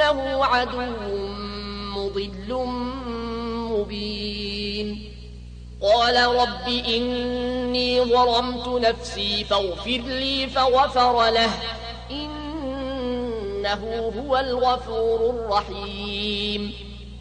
إنه عدو مضل مبين. قال رب إني ظلمت نفسي فاغفر لي فغفر له. إنه هو الغفور الرحيم.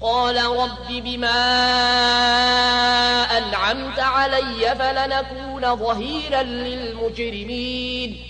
قال رب بما أنعمت علي فلنكون ظهيرا للمجرمين.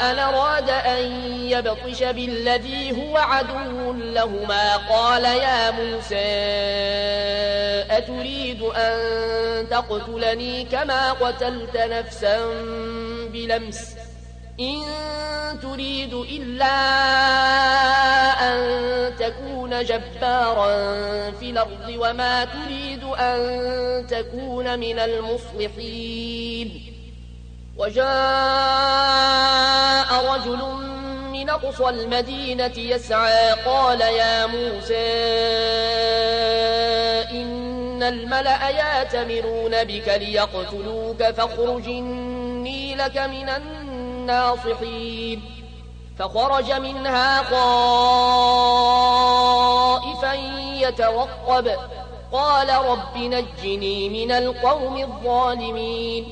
يبطش بالذي هو عدو لهما. قال يا موسى أتريد أن تقتلني كما قتلت نفسا بلمس؟ إن تريد إلا أن تكون جبارا في الأرض وما تريد أن تكون من المصلحين. وجاء رجل من أقصى المدينة يسعى. قال يا موسى إن الملأ يأتمرون بك ليقتلوك فاخرج إني لك من الناصحين. فخرج منها خائفا يترقب قال رب نجني من القوم الظالمين.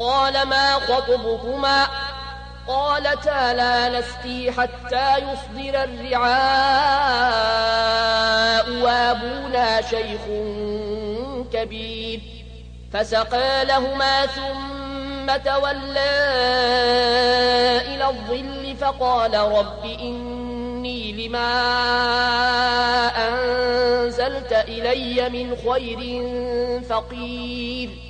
قال ما خطبكما؟ قالتا لا نسقي حتى يصدر الرعاء وابونا شيخ كبير. فسقى لهما ثم تولى إلى الظل فقال رب إني لما أنزلت إلي من خير فقير.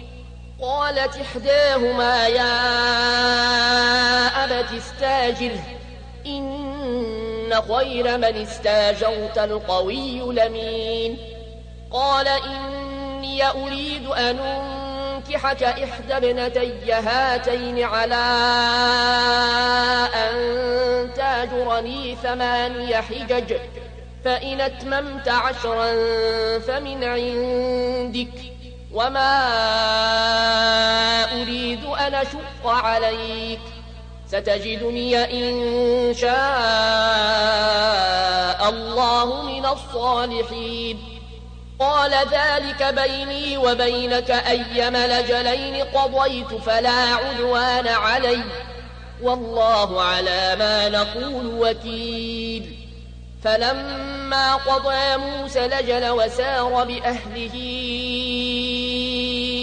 قالت إحداهما يا أبت استاجر إن خير من استاجرت القوي لمين قال إني أريد أن أنكحك إحدى ابنتي هاتين على أن تاجرني ثماني حجج فإن أتممت عشرا فمن عندك. وما أريد أن أشق عليك ستجدني إن شاء الله من الصالحين قال ذلك بيني وبينك أيما لجلين قضيت فلا عدوان علي والله على ما نقول وكيل فلما قضى موسى لجل وسار بأهله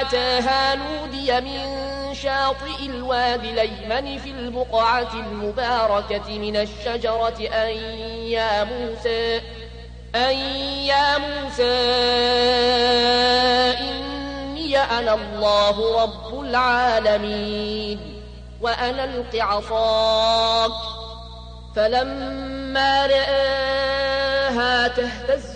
أتاها نودي من شاطئ الوادي الأيمن في البقعة المباركة من الشجرة أن يا موسى أن يا موسى إني أنا الله رب العالمين وأنا الق عصاك فلما رآها تهتز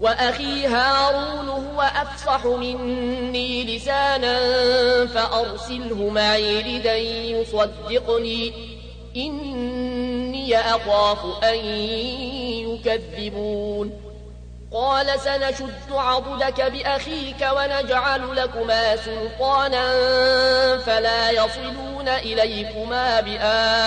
وأخي هارون هو أفصح مني لسانا فأرسله معي لدي يصدقني. إني أخاف أن يكذبون. قال سنشد عضدك بأخيك ونجعل لكما سلطانا فلا يصلون إليكما بآياتنا.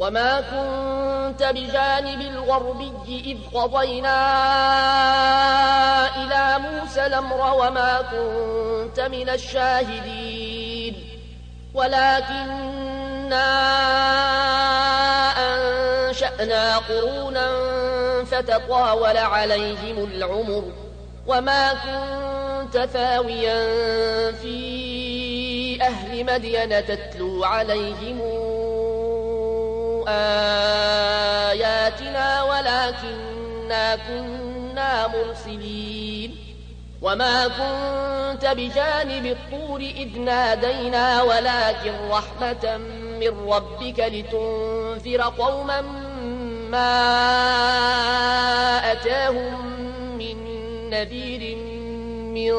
وما كنت بجانب الغربي إذ قضينا إلى موسى الأمر وما كنت من الشاهدين. ولكننا أنشأنا قرونا فتطاول عليهم العمر وما كنت ثاويا في أهل مدين تتلو عليهم آياتنا ولكننا كنا مرسلين وما كنت بجانب الطور إذ نادينا ولكن رحمة من ربك لتنذر قوما ما أتاهم من نذير من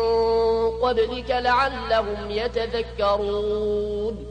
قبلك لعلهم يتذكرون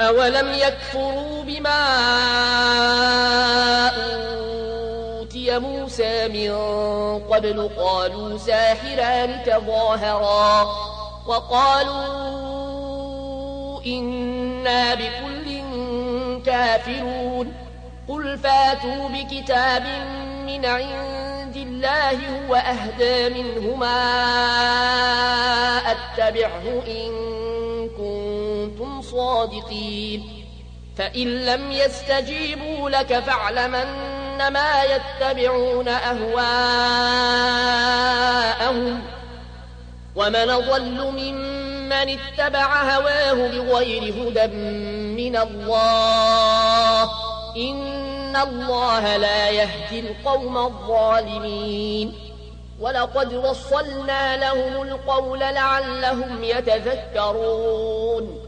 أولم يكفروا بما أوتي موسى من قبل قالوا ساحران تظاهرا وقالوا إنا بكل كافرون قل فاتوا بكتاب من عند الله هو أهدى منهما أتبعه إن صادقين. فإن لم يستجيبوا لك فاعلم أنما يتبعون أهواءهم. ومن ضل ممن اتبع هواه بغير هدى من الله. إن الله لا يهدي القوم الظالمين. ولقد وصلنا لهم القول لعلهم يتذكرون.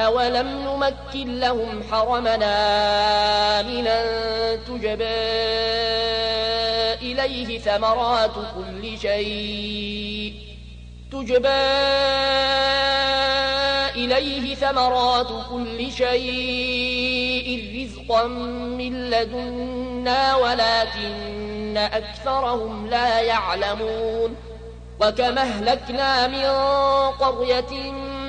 أولم نمكن لهم حرمنا آمنا تجبى إليه ثمرات كل شيء تجبى إليه ثمرات كل شيء رزقا من لدنا ولكن أكثرهم لا يعلمون وكما اهلكنا من قرية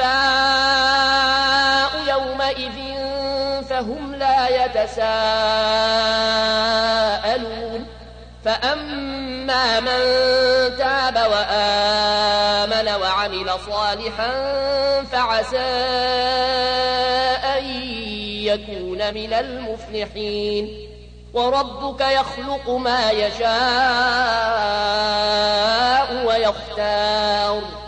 الأنباء يومئذ فهم لا يتساءلون. فأما من تاب وآمن وعمل صالحا فعسى أن يكون من المفلحين. وربك يخلق ما يشاء ويختار.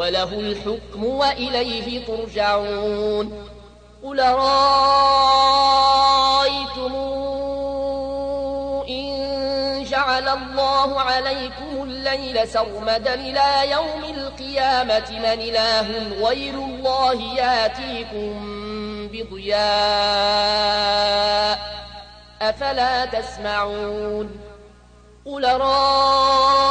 وله الحكم وإليه ترجعون. قل رأيتم إن جعل الله عليكم الليل سرمدا إلى يوم القيامة من إله غير الله يأتيكم بضياء أفلا تسمعون. قل رأيتم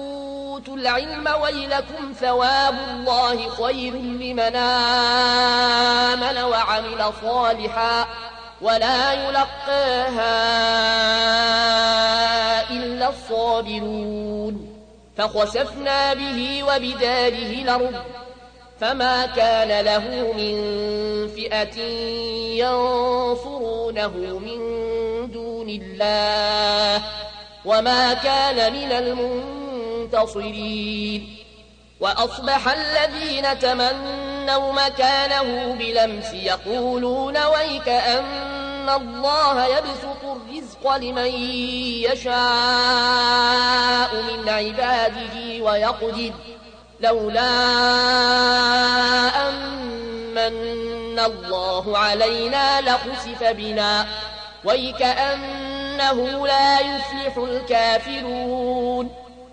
العلم ويلكم ثواب الله خير لمن آمن وعمل صالحا ولا يلقاها إلا الصابرون. فخسفنا به وبداره الأرض فما كان له من فئة ينصرونه من دون الله وما كان من المنتصرين. وأصبح الذين تمنوا مكانه بلمس يقولون ويك أن الله يبسط الرزق لمن يشاء من عباده ويقدر. لولا أمن الله علينا لخسف بنا. ويكأنه لا يفلح الكافرون.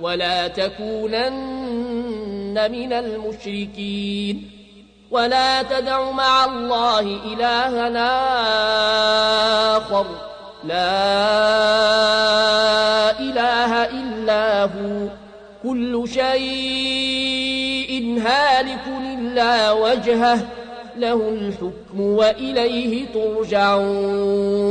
ولا تكونن من المشركين ولا تدع مع الله إلهنا آخر. لا إله إلا هو. كل شيء هالك إلا وجهه. له الحكم وإليه ترجعون.